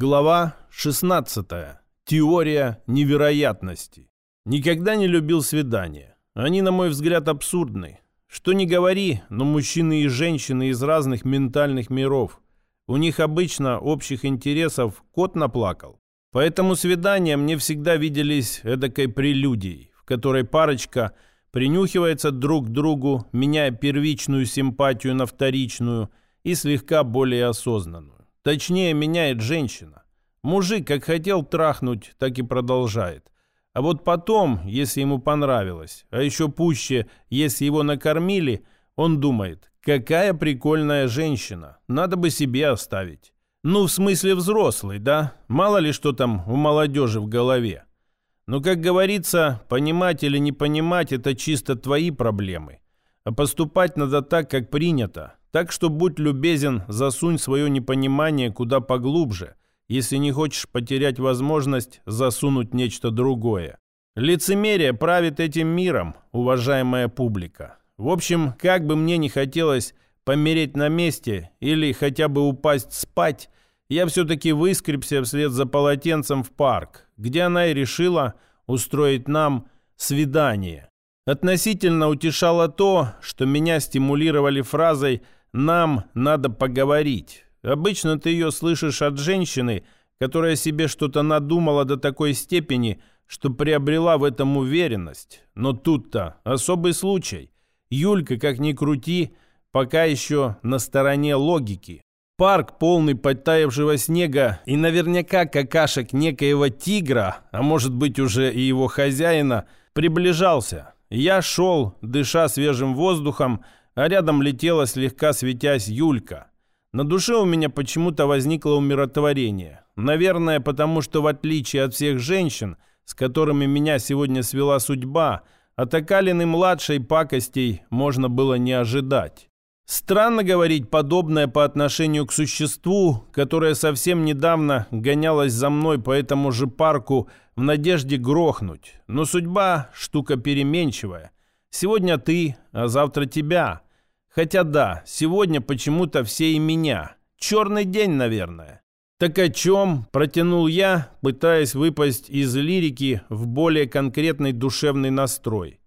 Глава 16. Теория невероятности. Никогда не любил свидания. Они, на мой взгляд, абсурдны. Что ни говори, но мужчины и женщины из разных ментальных миров. У них обычно общих интересов кот наплакал. Поэтому свидания мне всегда виделись эдакой прелюдией, в которой парочка принюхивается друг к другу, меняя первичную симпатию на вторичную и слегка более осознанную. Точнее, меняет женщина. Мужик как хотел трахнуть, так и продолжает. А вот потом, если ему понравилось, а еще пуще, если его накормили, он думает, какая прикольная женщина, надо бы себе оставить. Ну, в смысле взрослый, да? Мало ли что там у молодежи в голове. Но, как говорится, понимать или не понимать – это чисто твои проблемы. А поступать надо так, как принято. Так что будь любезен, засунь свое непонимание куда поглубже – если не хочешь потерять возможность засунуть нечто другое. Лицемерие правит этим миром, уважаемая публика. В общем, как бы мне не хотелось помереть на месте или хотя бы упасть спать, я все-таки выскребся вслед за полотенцем в парк, где она и решила устроить нам свидание. Относительно утешало то, что меня стимулировали фразой «нам надо поговорить». Обычно ты ее слышишь от женщины, которая себе что-то надумала до такой степени, что приобрела в этом уверенность. Но тут-то особый случай. Юлька, как ни крути, пока еще на стороне логики. Парк, полный подтаявшего снега и наверняка какашек некоего тигра, а может быть уже и его хозяина, приближался. Я шел, дыша свежим воздухом, а рядом летела слегка светясь Юлька. На душе у меня почему-то возникло умиротворение. Наверное, потому что в отличие от всех женщин, с которыми меня сегодня свела судьба, от Акалины-младшей пакостей можно было не ожидать. Странно говорить подобное по отношению к существу, которое совсем недавно гонялось за мной по этому же парку в надежде грохнуть. Но судьба – штука переменчивая. Сегодня ты, а завтра тебя – Хотя да, сегодня почему-то все и меня. Черный день, наверное. Так о чем протянул я, пытаясь выпасть из лирики в более конкретный душевный настрой.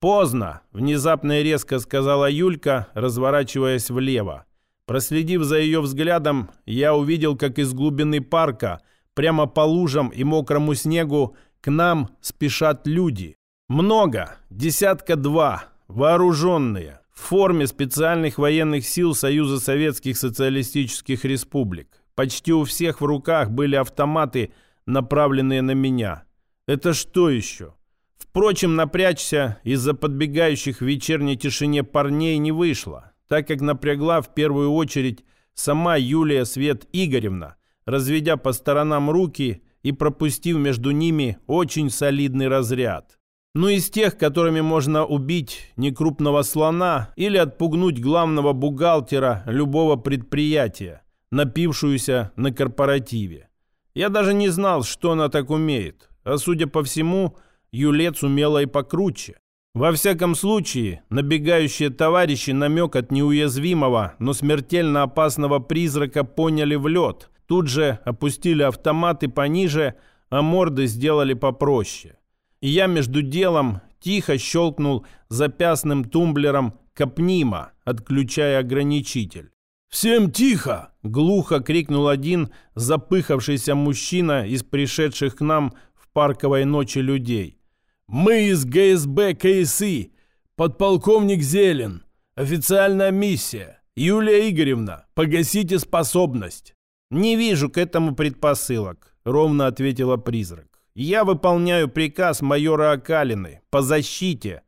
«Поздно!» – внезапно и резко сказала Юлька, разворачиваясь влево. Проследив за ее взглядом, я увидел, как из глубины парка, прямо по лужам и мокрому снегу, к нам спешат люди. Много, десятка два, вооруженные, в форме специальных военных сил Союза Советских Социалистических Республик. Почти у всех в руках были автоматы, направленные на меня. Это что еще? Впрочем, напрячься из-за подбегающих в вечерней тишине парней не вышло, так как напрягла в первую очередь сама Юлия Свет Игоревна, разведя по сторонам руки и пропустив между ними очень солидный разряд. Ну, из тех, которыми можно убить некрупного слона или отпугнуть главного бухгалтера любого предприятия, напившуюся на корпоративе. Я даже не знал, что она так умеет, а судя по всему, Юлец умела и покруче. Во всяком случае, набегающие товарищи намек от неуязвимого, но смертельно опасного призрака поняли в лед, тут же опустили автоматы пониже, а морды сделали попроще и я между делом тихо щелкнул запястным тумблером капнима, отключая ограничитель. «Всем тихо!» — глухо крикнул один запыхавшийся мужчина из пришедших к нам в парковой ночи людей. «Мы из ГСБ КСИ, подполковник Зелен, официальная миссия. Юлия Игоревна, погасите способность». «Не вижу к этому предпосылок», — ровно ответила призрак. Я выполняю приказ майора Акалины по защите.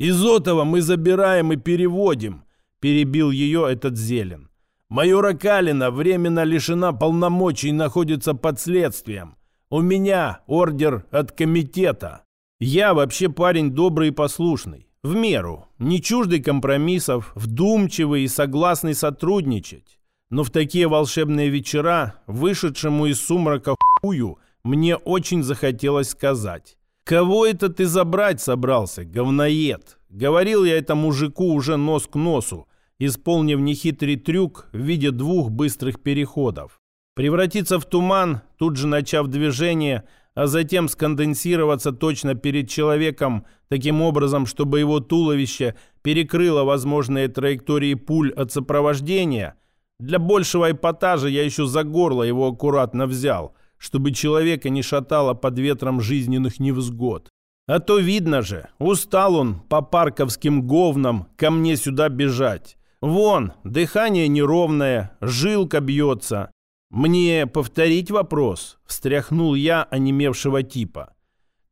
Изотова мы забираем и переводим, перебил ее этот Зелен. Майор Акалина временно лишена полномочий и находится под следствием. У меня ордер от комитета. Я вообще парень добрый и послушный. В меру. Не чуждый компромиссов, вдумчивый и согласный сотрудничать. Но в такие волшебные вечера, вышедшему из сумрака хую, мне очень захотелось сказать. «Кого это ты забрать собрался, говноед?» Говорил я это мужику уже нос к носу, исполнив нехитрый трюк в виде двух быстрых переходов. Превратиться в туман, тут же начав движение, а затем сконденсироваться точно перед человеком таким образом, чтобы его туловище перекрыло возможные траектории пуль от сопровождения. Для большего эпатажа я еще за горло его аккуратно взял, чтобы человека не шатало под ветром жизненных невзгод. А то видно же, устал он по парковским говнам ко мне сюда бежать. Вон, дыхание неровное, жилка бьется. «Мне повторить вопрос?» — встряхнул я онемевшего типа.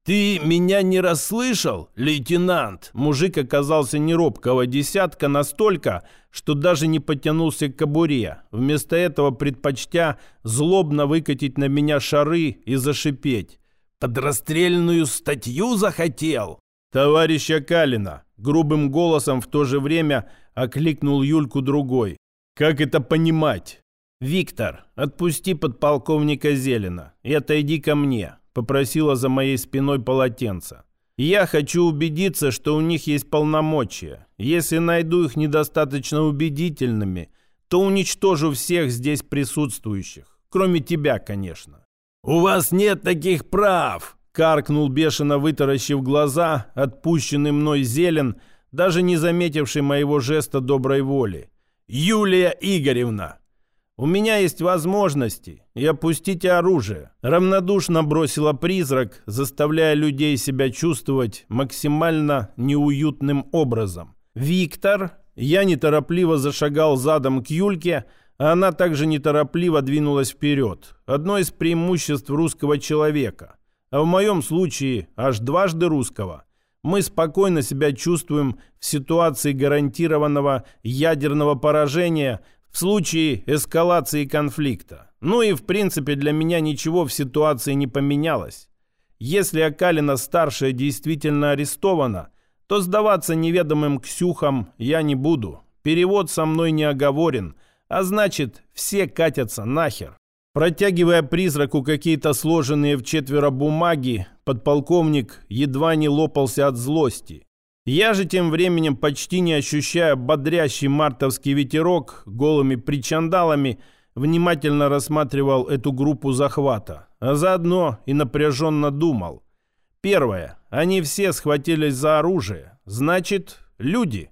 «Ты меня не расслышал, лейтенант?» Мужик оказался неробкого десятка настолько, что даже не потянулся к кобуре, вместо этого предпочтя злобно выкатить на меня шары и зашипеть. «Под расстрельную статью захотел?» «Товарища Калина!» Грубым голосом в то же время окликнул Юльку другой. «Как это понимать?» «Виктор, отпусти подполковника Зелена и отойди ко мне», — попросила за моей спиной полотенце. «Я хочу убедиться, что у них есть полномочия. Если найду их недостаточно убедительными, то уничтожу всех здесь присутствующих, кроме тебя, конечно». «У вас нет таких прав!» — каркнул бешено вытаращив глаза, отпущенный мной Зелен, даже не заметивший моего жеста доброй воли. «Юлия Игоревна, «У меня есть возможности, и опустите оружие», — равнодушно бросила призрак, заставляя людей себя чувствовать максимально неуютным образом. «Виктор?» Я неторопливо зашагал задом к Юльке, а она также неторопливо двинулась вперед. Одно из преимуществ русского человека. А в моем случае аж дважды русского. Мы спокойно себя чувствуем в ситуации гарантированного ядерного поражения в случае эскалации конфликта. Ну и в принципе для меня ничего в ситуации не поменялось. Если Акалина-старшая действительно арестована, то сдаваться неведомым ксюхам я не буду. Перевод со мной не оговорен, а значит, все катятся нахер. Протягивая призраку какие-то сложенные в четверо бумаги, подполковник едва не лопался от злости. Я же тем временем, почти не ощущая бодрящий мартовский ветерок, голыми причандалами, внимательно рассматривал эту группу захвата, а заодно и напряженно думал. Первое. Они все схватились за оружие. Значит, люди.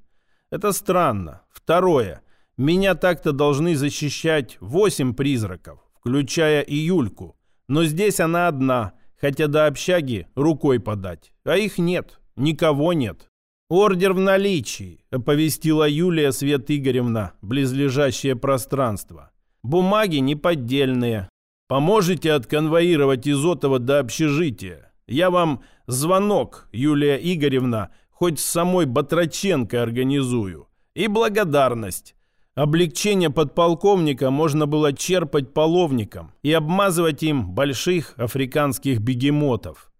Это странно. Второе. Меня так-то должны защищать восемь призраков, включая и Юльку. Но здесь она одна, хотя до общаги рукой подать. А их нет. Никого нет. «Ордер в наличии», — оповестила Юлия Свет Игоревна, близлежащее пространство. «Бумаги неподдельные. Поможете отконвоировать Изотова до общежития? Я вам звонок, Юлия Игоревна, хоть с самой Батраченко организую. И благодарность». Облегчение подполковника можно было черпать половником и обмазывать им больших африканских бегемотов.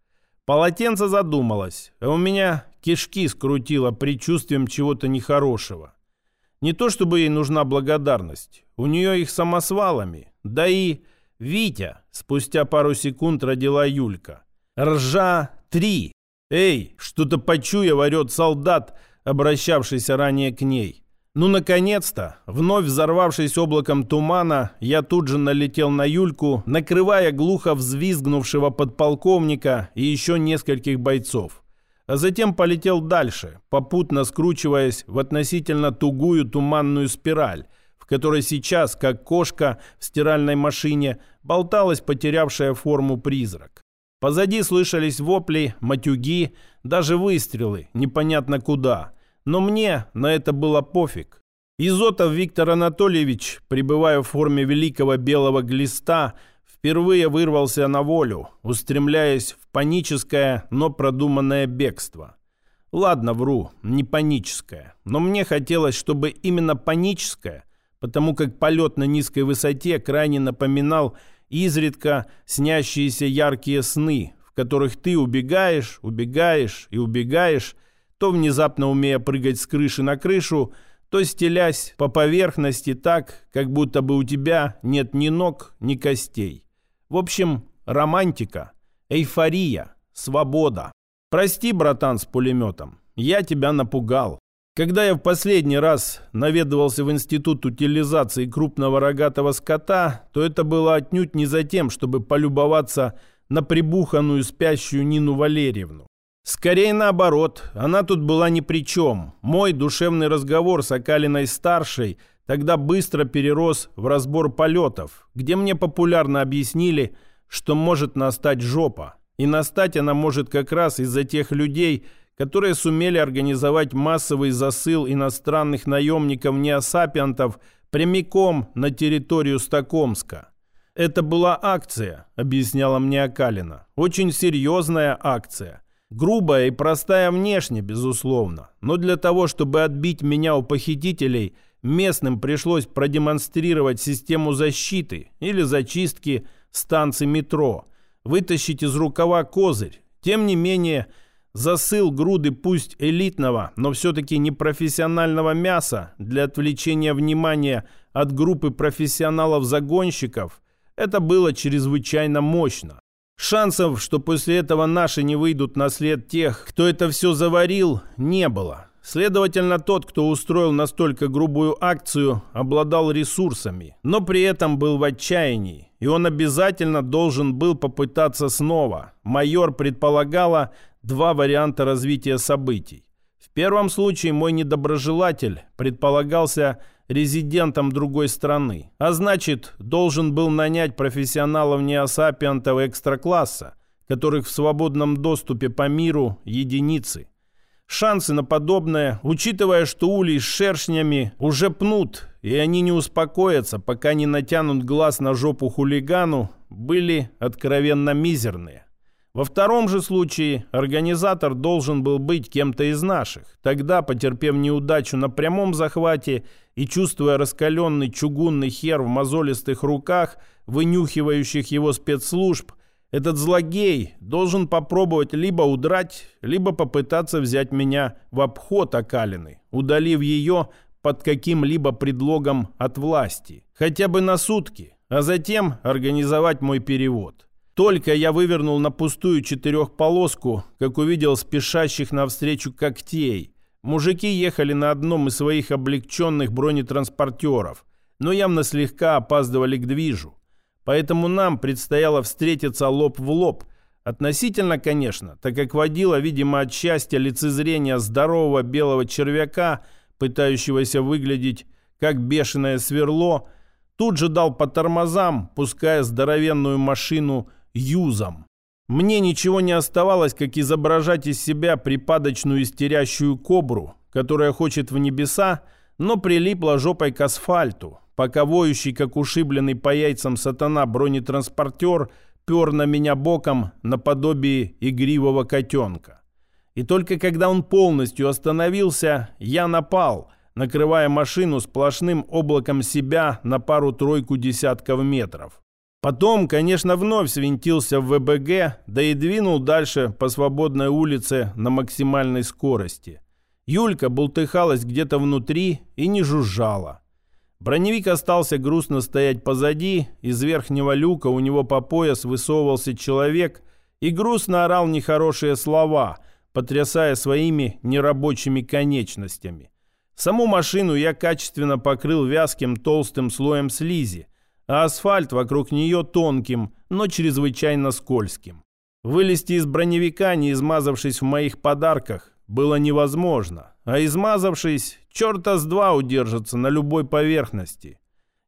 Полотенце задумалось, а у меня кишки скрутило предчувствием чего-то нехорошего. Не то чтобы ей нужна благодарность, у нее их самосвалами. Да и Витя спустя пару секунд родила Юлька. Ржа три. Эй, что-то почуя орет солдат, обращавшийся ранее к ней. Ну, наконец-то, вновь взорвавшись облаком тумана, я тут же налетел на Юльку, накрывая глухо взвизгнувшего подполковника и еще нескольких бойцов а затем полетел дальше, попутно скручиваясь в относительно тугую туманную спираль, в которой сейчас, как кошка в стиральной машине, болталась потерявшая форму призрак. Позади слышались вопли, матюги, даже выстрелы, непонятно куда. Но мне на это было пофиг. Изотов Виктор Анатольевич, пребывая в форме великого белого глиста, впервые вырвался на волю, устремляясь паническое, но продуманное бегство. Ладно, вру, не паническое, но мне хотелось, чтобы именно паническое, потому как полет на низкой высоте крайне напоминал изредка снящиеся яркие сны, в которых ты убегаешь, убегаешь и убегаешь, то внезапно умея прыгать с крыши на крышу, то стелясь по поверхности так, как будто бы у тебя нет ни ног, ни костей. В общем, романтика, эйфория, свобода. Прости, братан с пулеметом, я тебя напугал. Когда я в последний раз наведывался в Институт утилизации крупного рогатого скота, то это было отнюдь не за тем, чтобы полюбоваться на прибуханную спящую Нину Валерьевну. Скорее наоборот, она тут была ни при чем. Мой душевный разговор с Акалиной-старшей тогда быстро перерос в разбор полетов, где мне популярно объяснили, что может настать жопа. И настать она может как раз из-за тех людей, которые сумели организовать массовый засыл иностранных наемников-неосапиантов прямиком на территорию Стокомска. «Это была акция», — объясняла мне Акалина. «Очень серьезная акция. Грубая и простая внешне, безусловно. Но для того, чтобы отбить меня у похитителей, местным пришлось продемонстрировать систему защиты или зачистки станций метро, вытащить из рукава козырь. Тем не менее, засыл груды пусть элитного, но все-таки непрофессионального мяса для отвлечения внимания от группы профессионалов-загонщиков – это было чрезвычайно мощно. Шансов, что после этого наши не выйдут на след тех, кто это все заварил, не было. Следовательно, тот, кто устроил настолько грубую акцию, обладал ресурсами, но при этом был в отчаянии, и он обязательно должен был попытаться снова. Майор предполагала два варианта развития событий. В первом случае мой недоброжелатель предполагался резидентом другой страны, а значит, должен был нанять профессионалов неосапиантов экстра-класса, которых в свободном доступе по миру единицы. Шансы на подобное, учитывая, что улей с шершнями уже пнут, и они не успокоятся, пока не натянут глаз на жопу хулигану, были откровенно мизерные. Во втором же случае организатор должен был быть кем-то из наших. Тогда, потерпев неудачу на прямом захвате и чувствуя раскаленный чугунный хер в мозолистых руках, вынюхивающих его спецслужб, этот злогей должен попробовать либо удрать, либо попытаться взять меня в обход Акалины, удалив ее под каким-либо предлогом от власти, хотя бы на сутки, а затем организовать мой перевод. Только я вывернул на пустую четырехполоску, как увидел спешащих навстречу когтей. Мужики ехали на одном из своих облегченных бронетранспортеров, но явно слегка опаздывали к движу. Поэтому нам предстояло встретиться лоб в лоб. Относительно, конечно, так как водила, видимо, от счастья лицезрения здорового белого червяка, пытающегося выглядеть как бешеное сверло, тут же дал по тормозам, пуская здоровенную машину юзом. Мне ничего не оставалось, как изображать из себя припадочную истерящую кобру, которая хочет в небеса, но прилипла жопой к асфальту, пока воющий, как ушибленный по яйцам сатана бронетранспортер пер на меня боком наподобие игривого котенка. И только когда он полностью остановился, я напал, накрывая машину сплошным облаком себя на пару-тройку десятков метров. Потом, конечно, вновь свинтился в ВБГ, да и двинул дальше по свободной улице на максимальной скорости. Юлька бултыхалась где-то внутри и не жужжала. Броневик остался грустно стоять позади, из верхнего люка у него по пояс высовывался человек и грустно орал нехорошие слова, потрясая своими нерабочими конечностями. Саму машину я качественно покрыл вязким толстым слоем слизи, а асфальт вокруг нее тонким, но чрезвычайно скользким. Вылезти из броневика, не измазавшись в моих подарках, было невозможно а измазавшись, черта с два удержится на любой поверхности.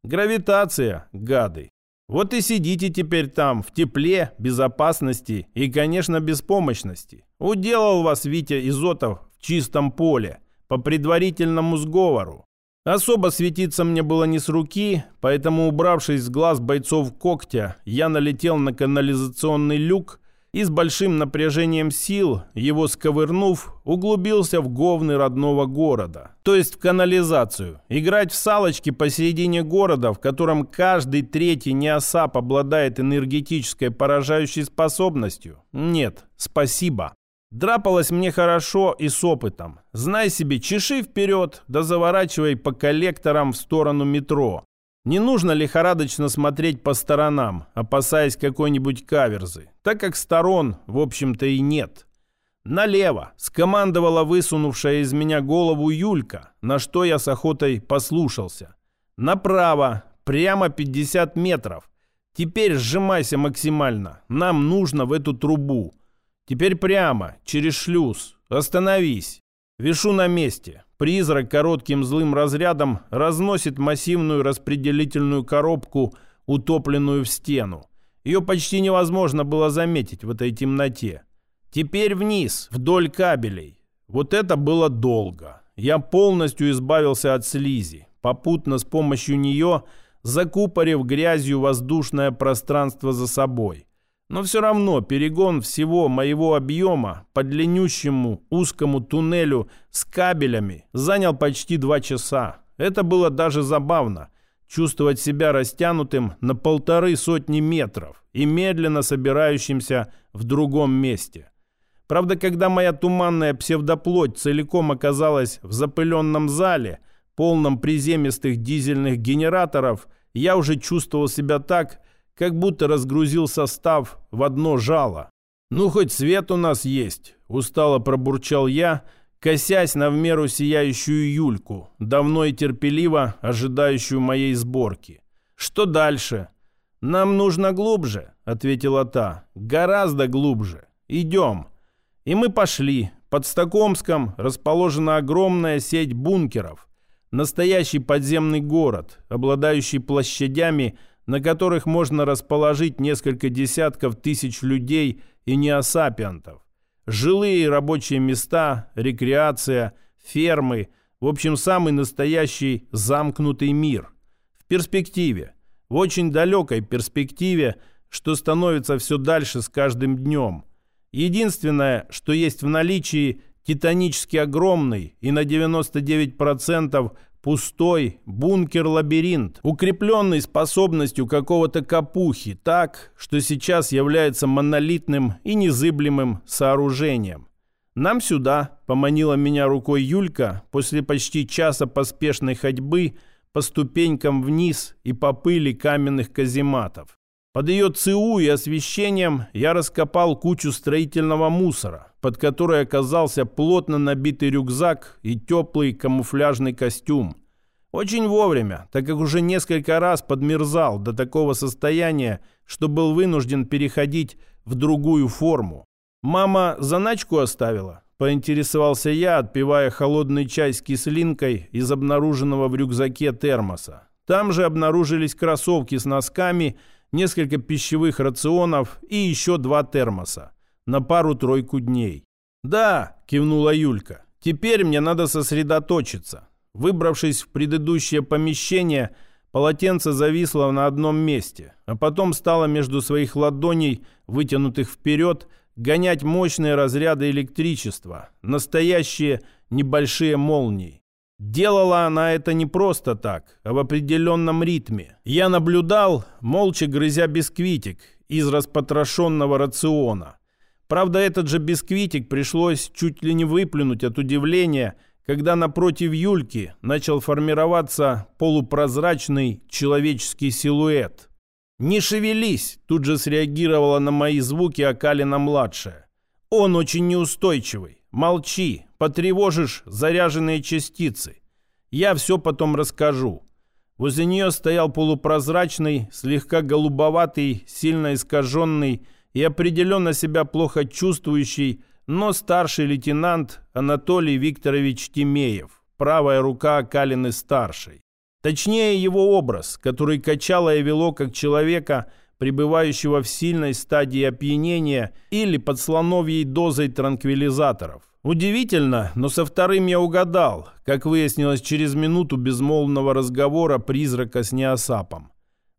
Гравитация, гады. Вот и сидите теперь там, в тепле, безопасности и, конечно, беспомощности. Уделал вас Витя Изотов в чистом поле, по предварительному сговору. Особо светиться мне было не с руки, поэтому, убравшись с глаз бойцов когтя, я налетел на канализационный люк и с большим напряжением сил, его сковырнув, углубился в говны родного города, то есть в канализацию. Играть в салочки посередине города, в котором каждый третий неосап обладает энергетической поражающей способностью? Нет, спасибо. Драпалось мне хорошо и с опытом. Знай себе, чеши вперед, да заворачивай по коллекторам в сторону метро. Не нужно лихорадочно смотреть по сторонам, опасаясь какой-нибудь каверзы, так как сторон, в общем-то, и нет. «Налево!» — скомандовала высунувшая из меня голову Юлька, на что я с охотой послушался. «Направо! Прямо 50 метров! Теперь сжимайся максимально! Нам нужно в эту трубу! Теперь прямо, через шлюз! Остановись!» Вишу на месте. Призрак коротким злым разрядом разносит массивную распределительную коробку, утопленную в стену. Ее почти невозможно было заметить в этой темноте. Теперь вниз, вдоль кабелей. Вот это было долго. Я полностью избавился от слизи, попутно с помощью нее закупорив грязью воздушное пространство за собой. Но все равно перегон всего моего объема по длиннющему узкому туннелю с кабелями занял почти два часа. Это было даже забавно. Чувствовать себя растянутым на полторы сотни метров и медленно собирающимся в другом месте. Правда, когда моя туманная псевдоплоть целиком оказалась в запыленном зале, полном приземистых дизельных генераторов, я уже чувствовал себя так, как будто разгрузил состав в одно жало. «Ну, хоть свет у нас есть», — устало пробурчал я, косясь на в меру сияющую Юльку, давно и терпеливо ожидающую моей сборки. «Что дальше?» «Нам нужно глубже», — ответила та. «Гораздо глубже. Идем». И мы пошли. Под Стокомском расположена огромная сеть бункеров. Настоящий подземный город, обладающий площадями, на которых можно расположить несколько десятков тысяч людей и неосапиантов. Жилые и рабочие места, рекреация, фермы, в общем, самый настоящий замкнутый мир. В перспективе, в очень далекой перспективе, что становится все дальше с каждым днем – Единственное, что есть в наличии, титанически огромный и на 99% пустой бункер-лабиринт, укрепленный способностью какого-то капухи, так, что сейчас является монолитным и незыблемым сооружением. «Нам сюда», — поманила меня рукой Юлька после почти часа поспешной ходьбы по ступенькам вниз и по пыли каменных казематов. Под ее ЦУ и освещением я раскопал кучу строительного мусора, под которой оказался плотно набитый рюкзак и теплый камуфляжный костюм. Очень вовремя, так как уже несколько раз подмерзал до такого состояния, что был вынужден переходить в другую форму. «Мама заначку оставила?» – поинтересовался я, отпивая холодный чай с кислинкой из обнаруженного в рюкзаке термоса. Там же обнаружились кроссовки с носками – несколько пищевых рационов и еще два термоса на пару-тройку дней. «Да», – кивнула Юлька, – «теперь мне надо сосредоточиться». Выбравшись в предыдущее помещение, полотенце зависло на одном месте, а потом стало между своих ладоней, вытянутых вперед, гонять мощные разряды электричества, настоящие небольшие молнии. Делала она это не просто так, а в определенном ритме. Я наблюдал, молча грызя бисквитик из распотрошенного рациона. Правда, этот же бисквитик пришлось чуть ли не выплюнуть от удивления, когда напротив Юльки начал формироваться полупрозрачный человеческий силуэт. «Не шевелись!» – тут же среагировала на мои звуки Акалина-младшая. «Он очень неустойчивый. Молчи, потревожишь заряженные частицы. Я все потом расскажу. Возле нее стоял полупрозрачный, слегка голубоватый, сильно искаженный и определенно себя плохо чувствующий, но старший лейтенант Анатолий Викторович Тимеев, правая рука Калины-старшей. Точнее, его образ, который качало и вело как человека, пребывающего в сильной стадии опьянения или под слоновьей дозой транквилизаторов. Удивительно, но со вторым я угадал, как выяснилось через минуту безмолвного разговора призрака с неосапом.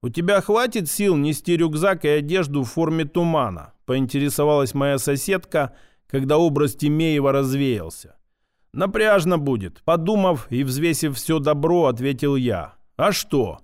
«У тебя хватит сил нести рюкзак и одежду в форме тумана?» – поинтересовалась моя соседка, когда образ Тимеева развеялся. «Напряжно будет», – подумав и взвесив все добро, ответил я. «А что?»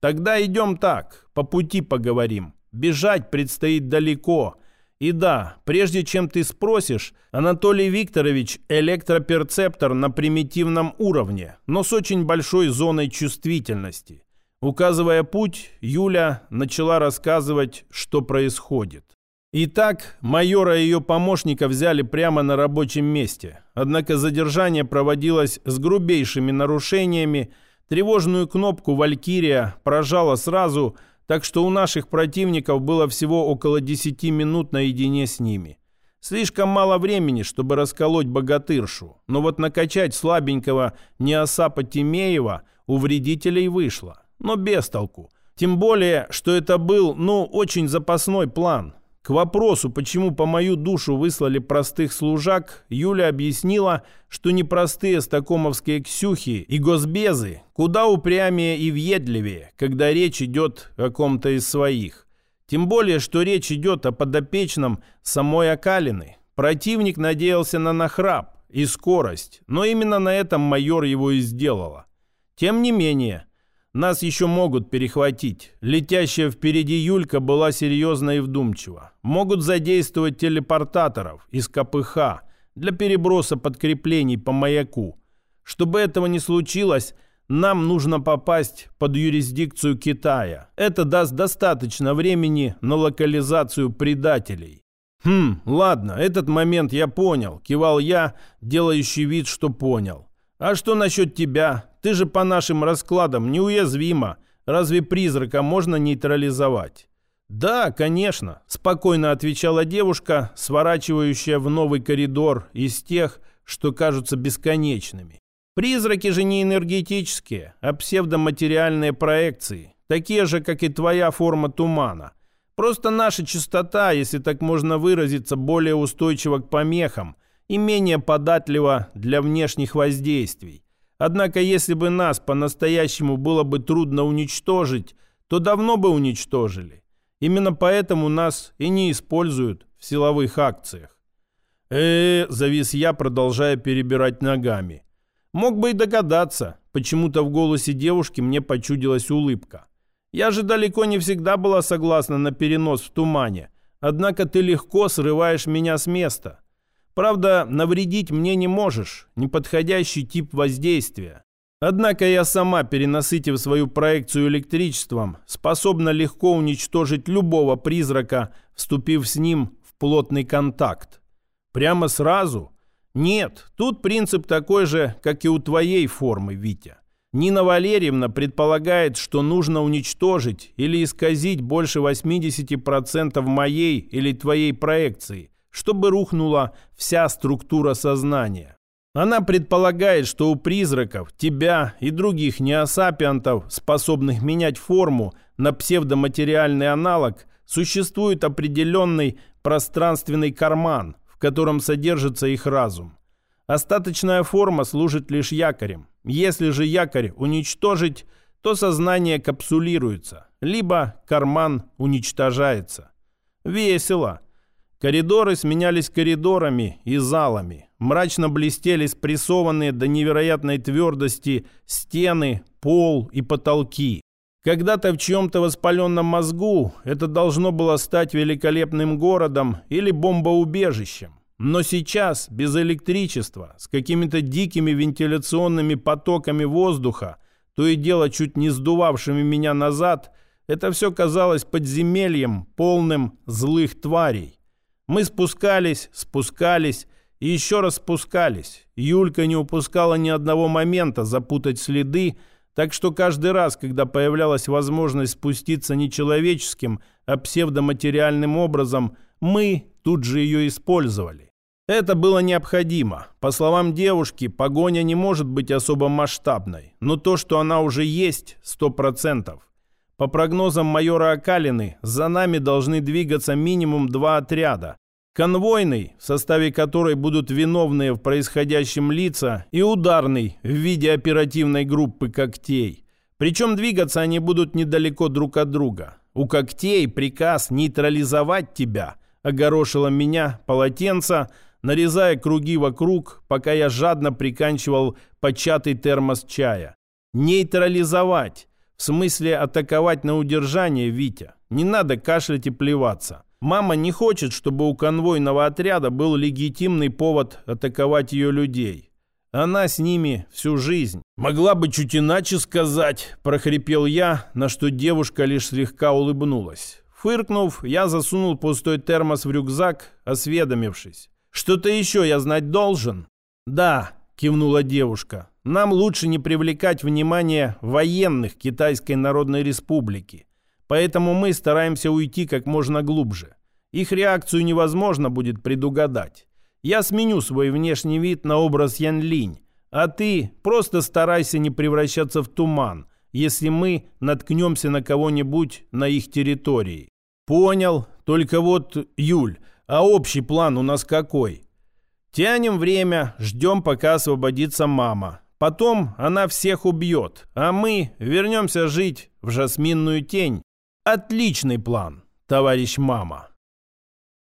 «Тогда идем так, по пути поговорим. Бежать предстоит далеко». И да, прежде чем ты спросишь, Анатолий Викторович электроперцептор на примитивном уровне, но с очень большой зоной чувствительности. Указывая путь, Юля начала рассказывать, что происходит. Итак, майора и ее помощника взяли прямо на рабочем месте. Однако задержание проводилось с грубейшими нарушениями. Тревожную кнопку «Валькирия» прожала сразу, так что у наших противников было всего около 10 минут наедине с ними. Слишком мало времени, чтобы расколоть богатыршу, но вот накачать слабенького Неосапа Тимеева у вредителей вышло. Но без толку. Тем более, что это был, ну, очень запасной план. К вопросу, почему по мою душу выслали простых служак, Юля объяснила, что непростые стакомовские ксюхи и госбезы куда упрямее и въедливее, когда речь идет о ком-то из своих. Тем более, что речь идет о подопечном самой Акалины. Противник надеялся на нахрап и скорость, но именно на этом майор его и сделала. Тем не менее, нас еще могут перехватить. Летящая впереди Юлька была серьезна и вдумчива. Могут задействовать телепортаторов из КПХ для переброса подкреплений по маяку. Чтобы этого не случилось, нам нужно попасть под юрисдикцию Китая. Это даст достаточно времени на локализацию предателей. «Хм, ладно, этот момент я понял», – кивал я, делающий вид, что понял. «А что насчет тебя? Ты же по нашим раскладам неуязвима. Разве призрака можно нейтрализовать?» «Да, конечно», – спокойно отвечала девушка, сворачивающая в новый коридор из тех, что кажутся бесконечными. Призраки же не энергетические, а псевдоматериальные проекции, такие же, как и твоя форма тумана. Просто наша частота, если так можно выразиться, более устойчива к помехам и менее податлива для внешних воздействий. Однако, если бы нас по-настоящему было бы трудно уничтожить, то давно бы уничтожили. Именно поэтому нас и не используют в силовых акциях. э, -э завис я, продолжая перебирать ногами. Мог бы и догадаться. Почему-то в голосе девушки мне почудилась улыбка. Я же далеко не всегда была согласна на перенос в тумане. Однако ты легко срываешь меня с места. Правда, навредить мне не можешь. Неподходящий тип воздействия. Однако я сама, перенасытив свою проекцию электричеством, способна легко уничтожить любого призрака, вступив с ним в плотный контакт. Прямо сразу – нет, тут принцип такой же, как и у твоей формы, Витя. Нина Валерьевна предполагает, что нужно уничтожить или исказить больше 80% моей или твоей проекции, чтобы рухнула вся структура сознания. Она предполагает, что у призраков, тебя и других неосапиантов, способных менять форму на псевдоматериальный аналог, существует определенный пространственный карман, котором содержится их разум. Остаточная форма служит лишь якорем. Если же якорь уничтожить, то сознание капсулируется, либо карман уничтожается. Весело. Коридоры сменялись коридорами и залами. Мрачно блестели спрессованные до невероятной твердости стены, пол и потолки. Когда-то в чьем-то воспаленном мозгу это должно было стать великолепным городом или бомбоубежищем. Но сейчас, без электричества, с какими-то дикими вентиляционными потоками воздуха, то и дело чуть не сдувавшими меня назад, это все казалось подземельем, полным злых тварей. Мы спускались, спускались и еще раз спускались. Юлька не упускала ни одного момента запутать следы, так что каждый раз, когда появлялась возможность спуститься не человеческим, а псевдоматериальным образом, мы тут же ее использовали. Это было необходимо. По словам девушки, погоня не может быть особо масштабной, но то, что она уже есть, сто процентов. По прогнозам майора Акалины, за нами должны двигаться минимум два отряда, Конвойный, в составе которой будут виновные в происходящем лица, и ударный в виде оперативной группы когтей. Причем двигаться они будут недалеко друг от друга. У когтей приказ нейтрализовать тебя, огорошило меня полотенце, нарезая круги вокруг, пока я жадно приканчивал початый термос чая. Нейтрализовать. В смысле атаковать на удержание, Витя. Не надо кашлять и плеваться. Мама не хочет, чтобы у конвойного отряда был легитимный повод атаковать ее людей. Она с ними всю жизнь. Могла бы чуть иначе сказать, прохрипел я, на что девушка лишь слегка улыбнулась. Фыркнув, я засунул пустой термос в рюкзак, осведомившись. «Что-то еще я знать должен?» «Да», — кивнула девушка. «Нам лучше не привлекать внимание военных Китайской Народной Республики. Поэтому мы стараемся уйти как можно глубже. Их реакцию невозможно будет предугадать. Я сменю свой внешний вид на образ Ян Линь, а ты просто старайся не превращаться в туман, если мы наткнемся на кого-нибудь на их территории. Понял. Только вот, Юль, а общий план у нас какой? Тянем время, ждем, пока освободится мама. Потом она всех убьет, а мы вернемся жить в жасминную тень. Отличный план, товарищ мама.